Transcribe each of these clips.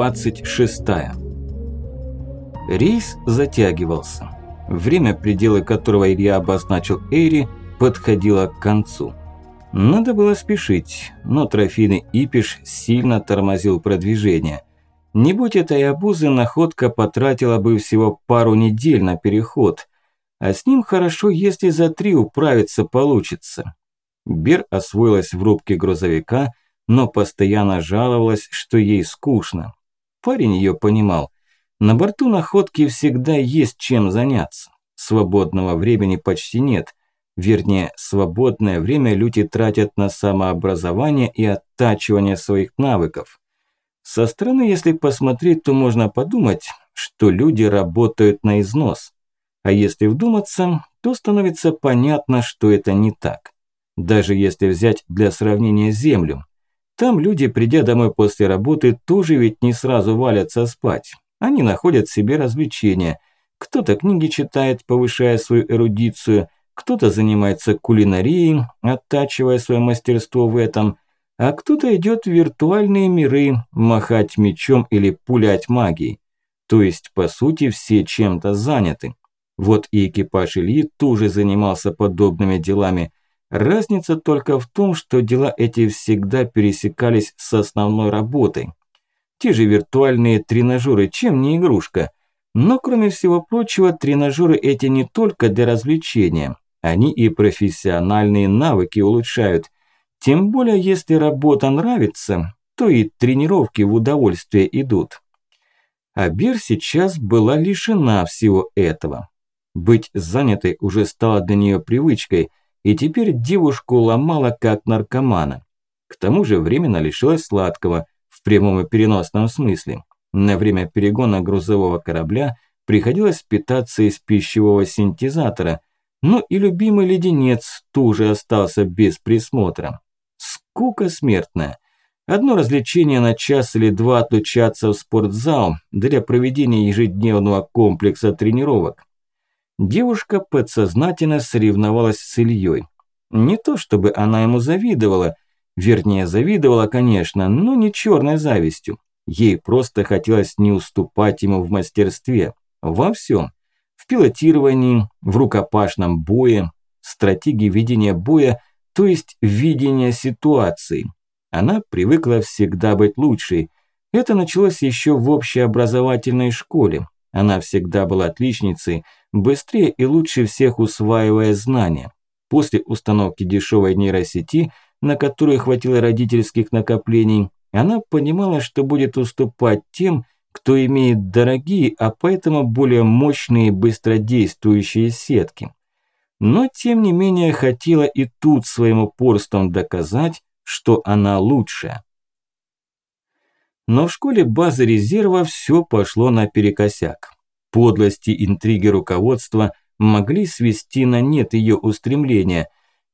Глава 26 Рейс затягивался. Время, пределы которого Илья обозначил Эйри, подходило к концу. Надо было спешить, но трофейный Ипиш сильно тормозил продвижение. Не будь этой обузы, находка потратила бы всего пару недель на переход. А с ним хорошо, если за три управиться получится. Бер освоилась в рубке грузовика, но постоянно жаловалась, что ей скучно. Парень ее понимал. На борту находки всегда есть чем заняться. Свободного времени почти нет. Вернее, свободное время люди тратят на самообразование и оттачивание своих навыков. Со стороны, если посмотреть, то можно подумать, что люди работают на износ. А если вдуматься, то становится понятно, что это не так. Даже если взять для сравнения Землю, там люди, придя домой после работы, тоже ведь не сразу валятся спать. Они находят себе развлечения. Кто-то книги читает, повышая свою эрудицию, кто-то занимается кулинарией, оттачивая свое мастерство в этом, а кто-то идет в виртуальные миры, махать мечом или пулять магией. То есть, по сути, все чем-то заняты. Вот и экипаж Ильи тоже занимался подобными делами – Разница только в том, что дела эти всегда пересекались с основной работой. Те же виртуальные тренажеры, чем не игрушка. Но кроме всего прочего, тренажеры эти не только для развлечения. Они и профессиональные навыки улучшают. Тем более, если работа нравится, то и тренировки в удовольствие идут. А Бер сейчас была лишена всего этого. Быть занятой уже стало для нее привычкой – и теперь девушку ломала как наркомана. К тому же временно лишилась сладкого, в прямом и переносном смысле. На время перегона грузового корабля приходилось питаться из пищевого синтезатора, но и любимый леденец тоже остался без присмотра. Скука смертная. Одно развлечение на час или два отлучаться в спортзал для проведения ежедневного комплекса тренировок. Девушка подсознательно соревновалась с Ильей. Не то чтобы она ему завидовала, вернее завидовала, конечно, но не черной завистью. Ей просто хотелось не уступать ему в мастерстве, во всем. В пилотировании, в рукопашном бое, стратегии ведения боя, то есть видения ситуации. Она привыкла всегда быть лучшей. Это началось еще в общеобразовательной школе. Она всегда была отличницей – быстрее и лучше всех усваивая знания. После установки дешевой нейросети, на которую хватило родительских накоплений, она понимала, что будет уступать тем, кто имеет дорогие, а поэтому более мощные и быстродействующие сетки. Но тем не менее хотела и тут своим упорством доказать, что она лучшая. Но в школе базы резерва все пошло наперекосяк. Подлости интриги руководства могли свести на нет ее устремления.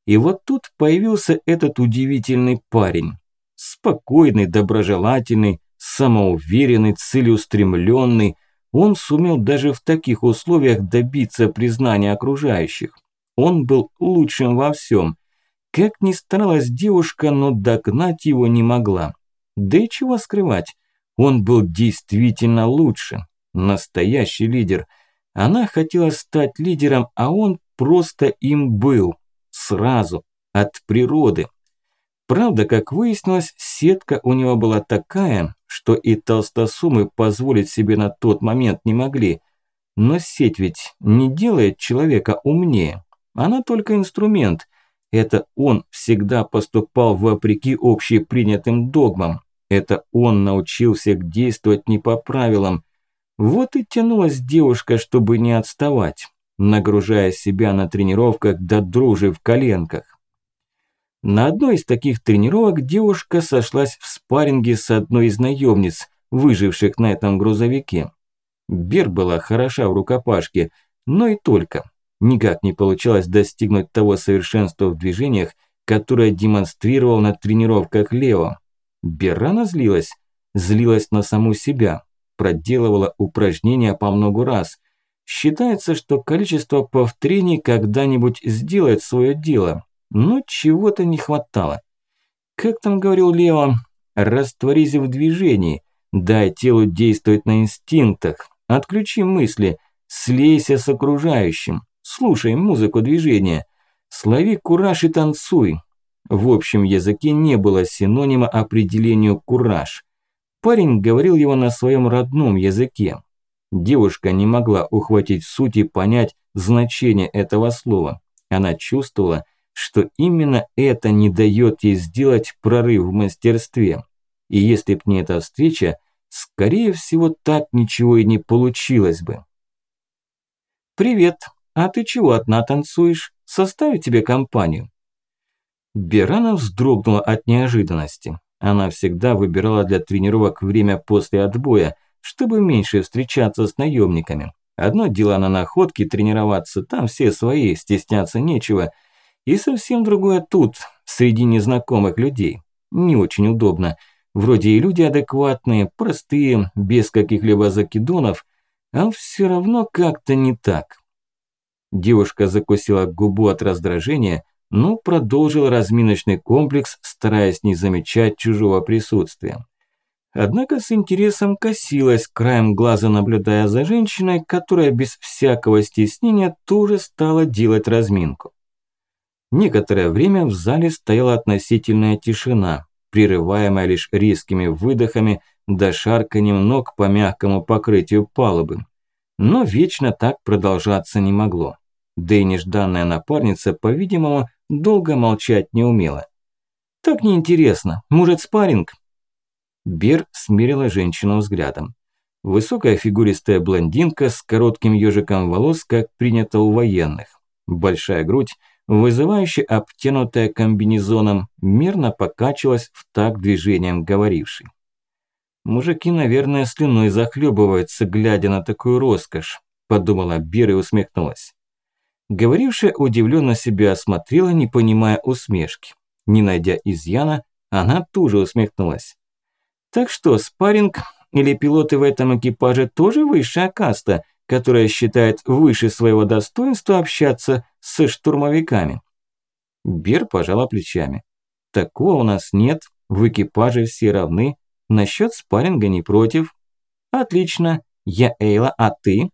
И вот тут появился этот удивительный парень. Спокойный, доброжелательный, самоуверенный, целеустремленный. Он сумел даже в таких условиях добиться признания окружающих. Он был лучшим во всем. Как ни старалась девушка, но догнать его не могла. Да и чего скрывать, он был действительно лучше настоящий лидер. Она хотела стать лидером, а он просто им был. Сразу, от природы. Правда, как выяснилось, сетка у него была такая, что и толстосумы позволить себе на тот момент не могли. Но сеть ведь не делает человека умнее. Она только инструмент. Это он всегда поступал вопреки общепринятым догмам. Это он научил всех действовать не по правилам, вот и тянулась девушка, чтобы не отставать, нагружая себя на тренировках до дрожи в коленках. На одной из таких тренировок девушка сошлась в спарринге с одной из наемниц, выживших на этом грузовике. Бер была хороша в рукопашке, но и только. Никак не получалось достигнуть того совершенства в движениях, которое демонстрировал на тренировках Лео. Бер рано злилась, злилась на саму себя проделывала упражнения по много раз. Считается, что количество повторений когда-нибудь сделает свое дело, но чего-то не хватало. Как там говорил Лео, растворись в движении, дай телу действовать на инстинктах, отключи мысли, слейся с окружающим, слушай музыку движения, слови кураж и танцуй. В общем языке не было синонима определению кураж. Парень говорил его на своем родном языке. Девушка не могла ухватить суть и понять значение этого слова. Она чувствовала, что именно это не дает ей сделать прорыв в мастерстве. И если б не эта встреча, скорее всего, так ничего и не получилось бы. «Привет, а ты чего одна танцуешь? Составить тебе компанию?» Берана вздрогнула от неожиданности. Она всегда выбирала для тренировок время после отбоя, чтобы меньше встречаться с наемниками. Одно дело на находке тренироваться, там все свои, стесняться нечего. И совсем другое тут, среди незнакомых людей. Не очень удобно. Вроде и люди адекватные, простые, без каких-либо закидонов, а все равно как-то не так. Девушка закусила губу от раздражения, но продолжила разминочный комплекс, стараясь не замечать чужого присутствия. Однако с интересом косилась, краем глаза наблюдая за женщиной, которая без всякого стеснения тоже стала делать разминку. Некоторое время в зале стояла относительная тишина, прерываемая лишь резкими выдохами да шарканьем ног по мягкому покрытию палубы. Но вечно так продолжаться не могло. Да и нежданная напарница, по-видимому, долго молчать не умела. «Так неинтересно. Может, спарринг?» Бер смирила женщину взглядом. Высокая фигуристая блондинка с коротким ежиком волос, как принято у военных. Большая грудь, вызывающе обтянутая комбинезоном, мирно покачивалась в такт движением говорившей. «Мужики, наверное, слюной захлебываются, глядя на такую роскошь», – подумала Бер и усмехнулась. Говорившая удивленно себя осмотрела, не понимая усмешки. Не найдя изъяна, она тоже усмехнулась. Так что, спарринг или пилоты в этом экипаже тоже высшая каста, которая считает выше своего достоинства общаться со штурмовиками? Бер пожала плечами. Такого у нас нет, в экипаже все равны. Насчет спарринга не против. Отлично, я Эйла, а ты?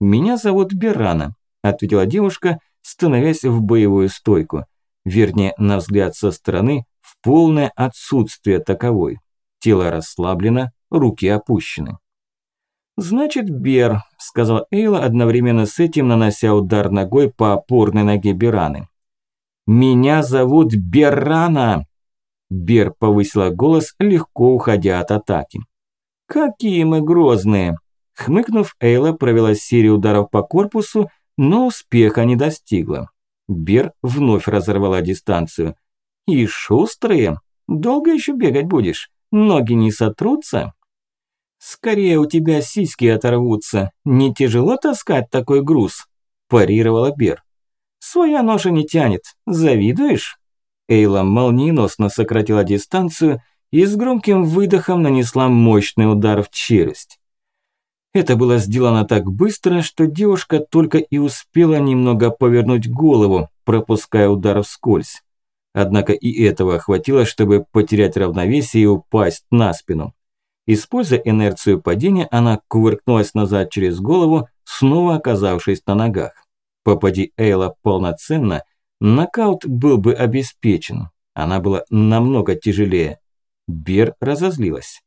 Меня зовут Берана, ответила девушка, становясь в боевую стойку. Вернее, на взгляд со стороны, в полное отсутствие таковой. Тело расслаблено, руки опущены. «Значит, Бер», – сказал Эйла, одновременно с этим нанося удар ногой по опорной ноге Бераны. «Меня зовут Берана!» Бер повысила голос, легко уходя от атаки. «Какие мы грозные!» Хмыкнув, Эйла провела серию ударов по корпусу, но успеха не достигла. Бер вновь разорвала дистанцию. «И шустрые! Долго еще бегать будешь? Ноги не сотрутся? Скорее у тебя сиськи оторвутся. Не тяжело таскать такой груз? Парировала Бер. Своя ноша не тянет. Завидуешь? Эйла молниеносно сократила дистанцию и с громким выдохом нанесла мощный удар в челюсть. Это было сделано так быстро, что девушка только и успела немного повернуть голову, пропуская удар вскользь. Однако и этого хватило, чтобы потерять равновесие и упасть на спину. Используя инерцию падения, она кувыркнулась назад через голову, снова оказавшись на ногах. Попади Эйла полноценно, нокаут был бы обеспечен. Она была намного тяжелее. Бер разозлилась.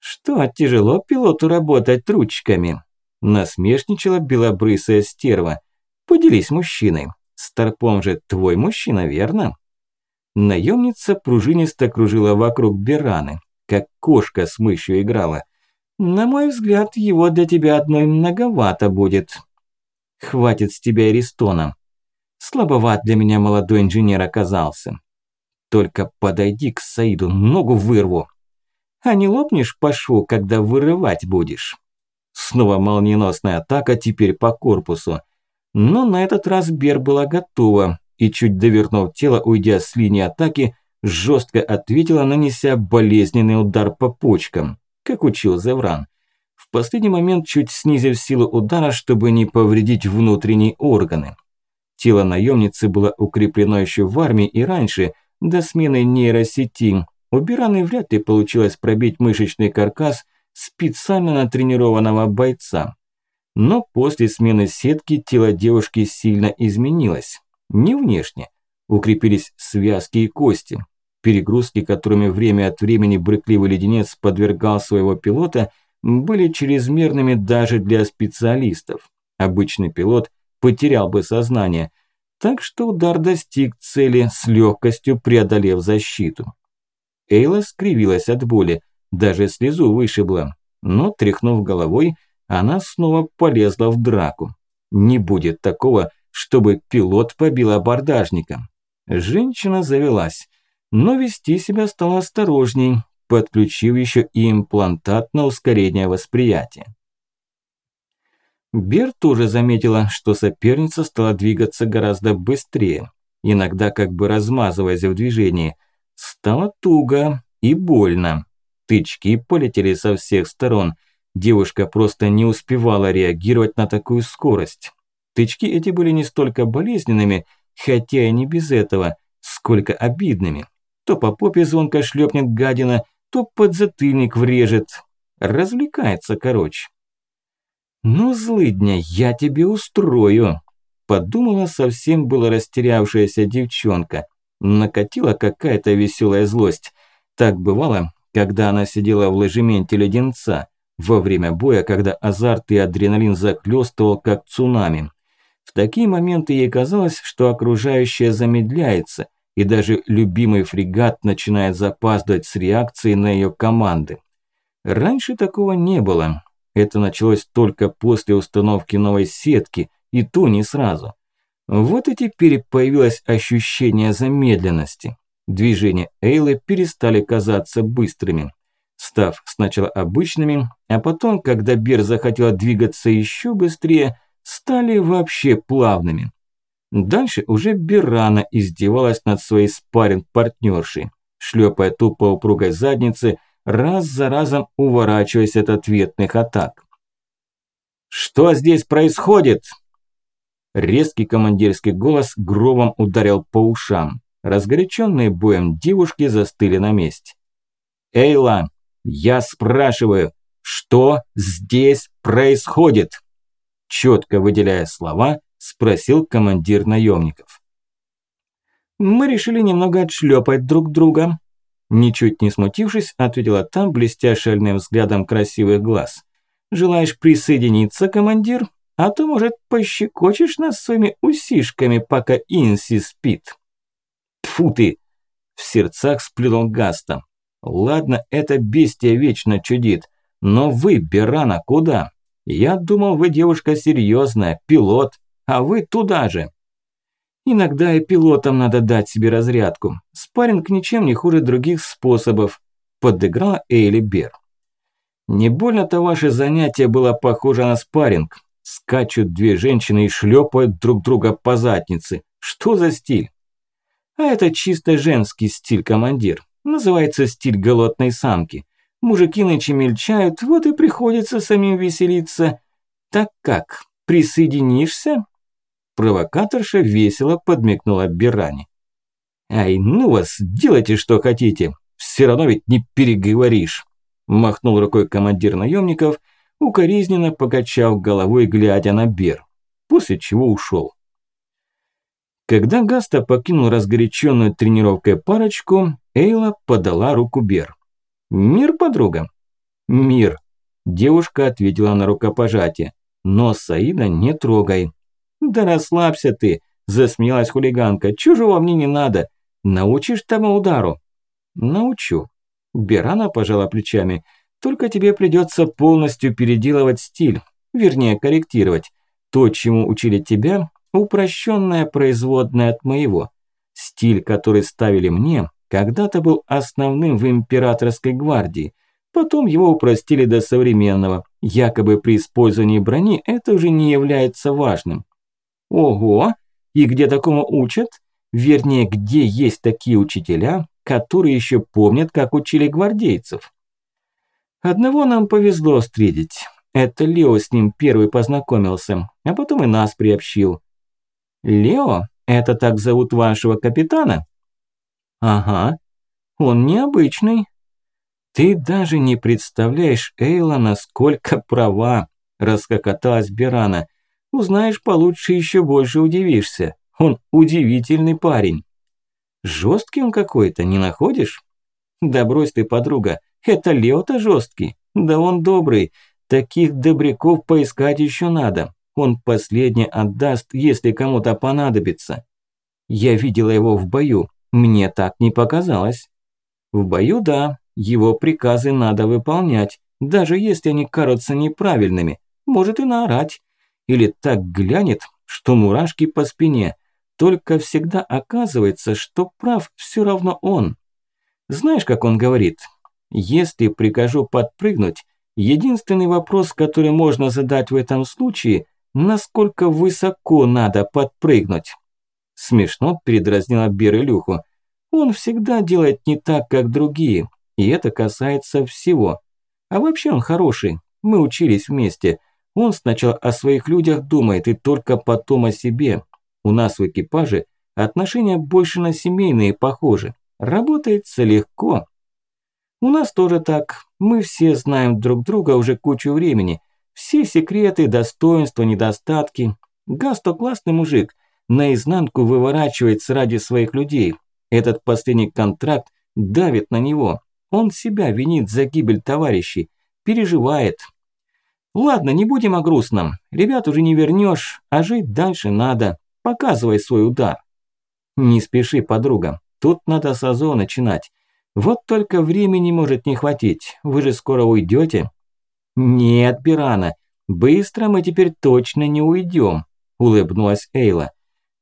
«Что, тяжело пилоту работать ручками?» Насмешничала белобрысая стерва. «Поделись мужчиной. Старпом же твой мужчина, верно?» Наемница пружинисто кружила вокруг Бераны, как кошка с мышью играла. На мой взгляд, его для тебя одной многовато будет. Хватит с тебя Эристона. Слабоват для меня молодой инженер оказался. Только подойди к Саиду, ногу вырву. А не лопнешь по шву, когда вырывать будешь. Снова молниеносная атака теперь по корпусу. Но на этот раз Бер была готова и, чуть довернув тело, уйдя с линии атаки, жестко ответила, нанеся болезненный удар по почкам, как учил Зевран. В последний момент чуть снизив силу удара, чтобы не повредить внутренние органы. Тело наемницы было укреплено еще в армии и раньше, до смены нейросети. У Бираны вряд ли получилось пробить мышечный каркас, специально натренированного бойца. Но после смены сетки тело девушки сильно изменилось. Не внешне. Укрепились связки и кости. Перегрузки, которыми время от времени брыкливый леденец подвергал своего пилота, были чрезмерными даже для специалистов. Обычный пилот потерял бы сознание, так что удар достиг цели с легкостью преодолев защиту. Эйла скривилась от боли, даже слезу вышибла, но, тряхнув головой, она снова полезла в драку. Не будет такого, чтобы пилот побил абордажника. Женщина завелась, но вести себя стала осторожней, подключив еще и имплантат на ускорение восприятия. Бер тоже заметила, что соперница стала двигаться гораздо быстрее, иногда как бы размазываясь в движении. Стало туго и больно. Тычки полетели со всех сторон. Девушка просто не успевала реагировать на такую скорость. Тычки эти были не столько болезненными, хотя и не без этого, сколько обидными. То по попе звонко шлепнет гадина, то под затыльник врежет. Развлекается, короче. «Ну, злыдня, я тебе устрою», – подумала совсем было растерявшаяся девчонка. Накатила какая-то веселая злость. Так бывало, когда она сидела в ложементе леденца, во время боя, когда азарт и адреналин заклёстывал, как цунами. В такие моменты ей казалось, что окружающее замедляется, и даже любимый фрегат начинает запаздывать с реакцией на ее команды. Раньше такого не было. Это началось только после установки новой сетки, и то не сразу. Вот и теперь появилось ощущение замедленности. Движения Эйлы перестали казаться быстрыми. Став сначала обычными, а потом, когда Бер захотела двигаться еще быстрее, стали вообще плавными. Дальше уже Берана издевалась над своей спарринг-партнершей, шлепая тупо упругой задницы, раз за разом уворачиваясь от ответных атак. «Что здесь происходит?» Резкий командирский голос громом ударил по ушам. Разгоряченные боем девушки застыли на месте. «Эйла, я спрашиваю, что здесь происходит?» Четко выделяя слова, спросил командир наемников. «Мы решили немного отшлепать друг друга», Ничуть не смутившись, ответила там, блестя шальным взглядом красивых глаз. «Желаешь присоединиться, командир? А то, может, пощекочешь нас своими усишками, пока Инси спит?» Тфу ты!» В сердцах сплюнул Гаста. «Ладно, это бестия вечно чудит. Но вы, Берана, куда? Я думал, вы девушка серьезная, пилот, а вы туда же». Иногда и пилотам надо дать себе разрядку. Спарринг ничем не хуже других способов, подыграла Эйли Бер. Не больно-то ваше занятие было похоже на спарринг. Скачут две женщины и шлепают друг друга по заднице. Что за стиль? А это чисто женский стиль, командир. Называется стиль голодной самки. Мужики нынче мельчают, вот и приходится самим веселиться. Так как, присоединишься? Провокаторша весело подмигнула Берани. «Ай, ну вас, делайте что хотите, все равно ведь не переговоришь!» Махнул рукой командир наемников, укоризненно покачав головой, глядя на Бер, после чего ушел. Когда Гаста покинул разгоряченную тренировкой парочку, Эйла подала руку Бер. «Мир, подруга?» «Мир», – девушка ответила на рукопожатие. «Но Саида не трогай. «Да расслабься ты», – засмеялась хулиганка. «Чужого мне не надо. Научишь тому удару?» «Научу». Берана пожала плечами. «Только тебе придется полностью переделывать стиль, вернее корректировать. То, чему учили тебя, упрощенная производная от моего. Стиль, который ставили мне, когда-то был основным в императорской гвардии. Потом его упростили до современного. Якобы при использовании брони это уже не является важным. Ого! И где такому учат? Вернее, где есть такие учителя, которые еще помнят, как учили гвардейцев? Одного нам повезло встретить. Это Лео с ним первый познакомился, а потом и нас приобщил. Лео? Это так зовут вашего капитана? Ага. Он необычный. Ты даже не представляешь, Эйла, насколько права, раскокоталась Берана. Узнаешь получше, еще больше удивишься. Он удивительный парень. Жесткий он какой-то, не находишь? Да брось ты, подруга, это Лео-то жесткий. Да он добрый. Таких добряков поискать еще надо. Он последний отдаст, если кому-то понадобится. Я видела его в бою. Мне так не показалось. В бою, да, его приказы надо выполнять, даже если они кажутся неправильными. Может и наорать. Или так глянет, что мурашки по спине. Только всегда оказывается, что прав все равно он. Знаешь, как он говорит? Если прикажу подпрыгнуть, единственный вопрос, который можно задать в этом случае, насколько высоко надо подпрыгнуть. Смешно передразнила Бер Илюху. Он всегда делает не так, как другие, и это касается всего. А вообще он хороший, мы учились вместе. Он сначала о своих людях думает и только потом о себе. У нас в экипаже отношения больше на семейные похожи. Работается легко. У нас тоже так. Мы все знаем друг друга уже кучу времени. Все секреты, достоинства, недостатки. Гасто классный мужик. Наизнанку выворачивается ради своих людей. Этот последний контракт давит на него. Он себя винит за гибель товарищей. Переживает. Ладно, не будем о грустном. Ребят уже не вернешь, а жить дальше надо. Показывай свой удар. Не спеши, подруга. Тут надо с АЗО начинать. Вот только времени может не хватить. Вы же скоро уйдете. Нет, Бирана, быстро мы теперь точно не уйдем, улыбнулась Эйла.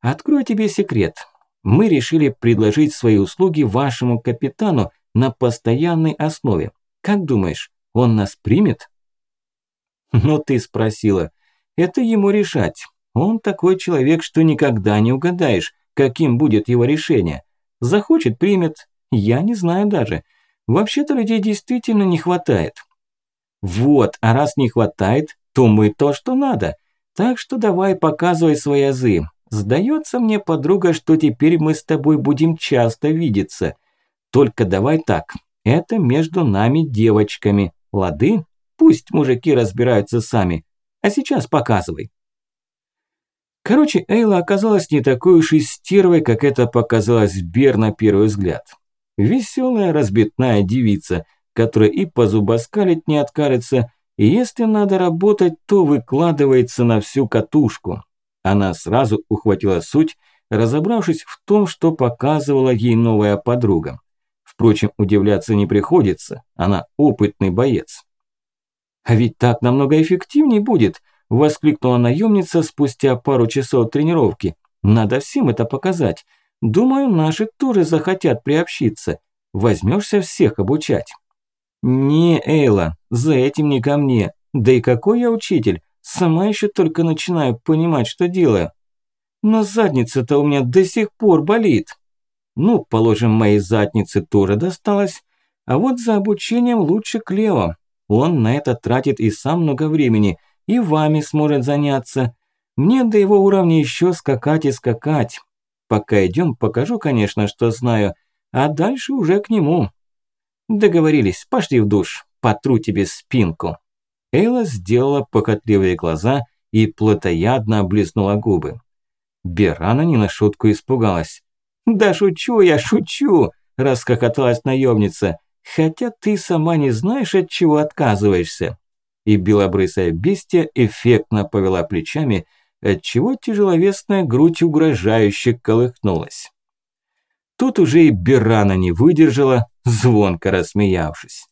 Открою тебе секрет. Мы решили предложить свои услуги вашему капитану на постоянной основе. Как думаешь, он нас примет? Ну ты спросила. Это ему решать. Он такой человек, что никогда не угадаешь, каким будет его решение. Захочет – примет. Я не знаю даже. Вообще-то людей действительно не хватает. Вот, а раз не хватает, то мы то, что надо. Так что давай показывай свои азы. Сдается мне, подруга, что теперь мы с тобой будем часто видеться. Только давай так, это между нами девочками. Лады? Пусть мужики разбираются сами. А сейчас показывай. Короче, Эйла оказалась не такой уж и стервой, как это показалось Бер на первый взгляд. Веселая, разбитная девица, которая и позубоскалить не откажется, и если надо работать, то выкладывается на всю катушку. Она сразу ухватила суть, разобравшись в том, что показывала ей новая подруга. Впрочем, удивляться не приходится, она опытный боец. А ведь так намного эффективнее будет – Воскликнула наемница спустя пару часов тренировки. Надо всем это показать. Думаю, наши тоже захотят приобщиться. Возьмешься всех обучать. Не, Эйла, за этим не ко мне. Да и какой я учитель? Сама еще только начинаю понимать, что делаю. Но задница-то у меня до сих пор болит. Ну, положим, моей заднице тоже досталось. А вот за обучением лучше Клео. Он на это тратит и сам много времени – и вами сможет заняться. Мне до его уровня еще скакать и скакать. Пока идем, покажу, конечно, что знаю, а дальше уже к нему. Договорились, пошли в душ, потру тебе спинку. Эйла сделала похотливые глаза и плотоядно облизнула губы. Берана не на шутку испугалась. «Да шучу я, шучу!» – расхохоталась наемница. «Хотя ты сама не знаешь, от чего отказываешься» и белобрысая бестия эффектно повела плечами, отчего тяжеловесная грудь угрожающе колыхнулась. Тут уже и Берана не выдержала, звонко рассмеявшись.